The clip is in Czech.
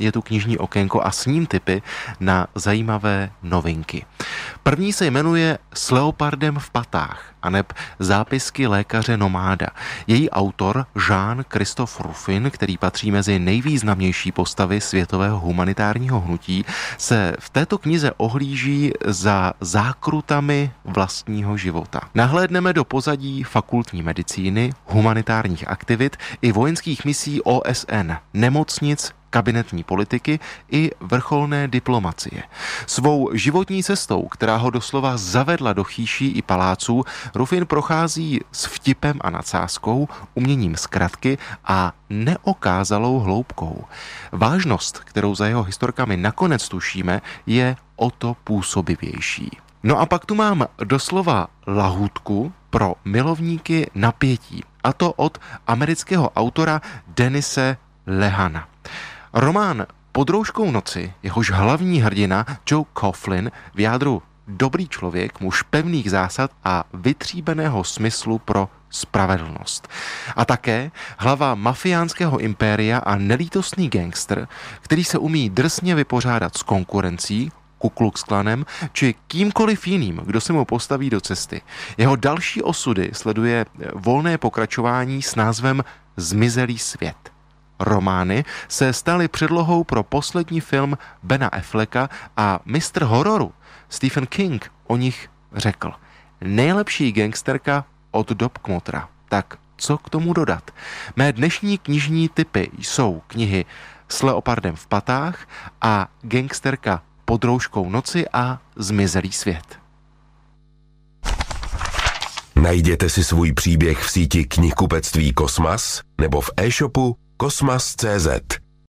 je tu knižní okénko a s ním typy na zajímavé novinky. První se jmenuje S leopardem v patách aneb zápisky lékaře nomáda. Její autor Jean-Christophe Ruffin, který patří mezi nejvýznamnější postavy světového humanitárního hnutí, se v této knize ohlíží za zákrutami vlastního života. Nahlédneme do pozadí fakultní medicíny, humanitárních aktivit i vojenských misí OSN, nemocnic, kabinetní politiky i vrcholné diplomacie. Svou životní cestou, která ho doslova zavedla do chýší i paláců, Rufin prochází s vtipem a nadsázkou, uměním zkratky a neokázalou hloubkou. Vážnost, kterou za jeho historkami nakonec tušíme, je o to působivější. No a pak tu mám doslova lahůdku pro milovníky napětí, a to od amerického autora Denise Lehana. Román pod rouškou noci, jehož hlavní hrdina Joe Coughlin v jádru dobrý člověk, muž pevných zásad a vytříbeného smyslu pro spravedlnost. A také hlava mafiánského impéria a nelítostný gangster, který se umí drsně vypořádat s konkurencí, Ku Klux Klanem, či kýmkoliv jiným, kdo se mu postaví do cesty. Jeho další osudy sleduje volné pokračování s názvem Zmizelý svět romány se staly předlohou pro poslední film Bena Afflecka a mistr hororu Stephen King o nich řekl. Nejlepší gangsterka od dob kmotra. Tak co k tomu dodat? Mé dnešní knižní typy jsou knihy S leopardem v patách a gangsterka pod rouškou noci a Zmizelý svět. Najděte si svůj příběh v síti knihkupectví Kosmas nebo v e-shopu kosmas.cz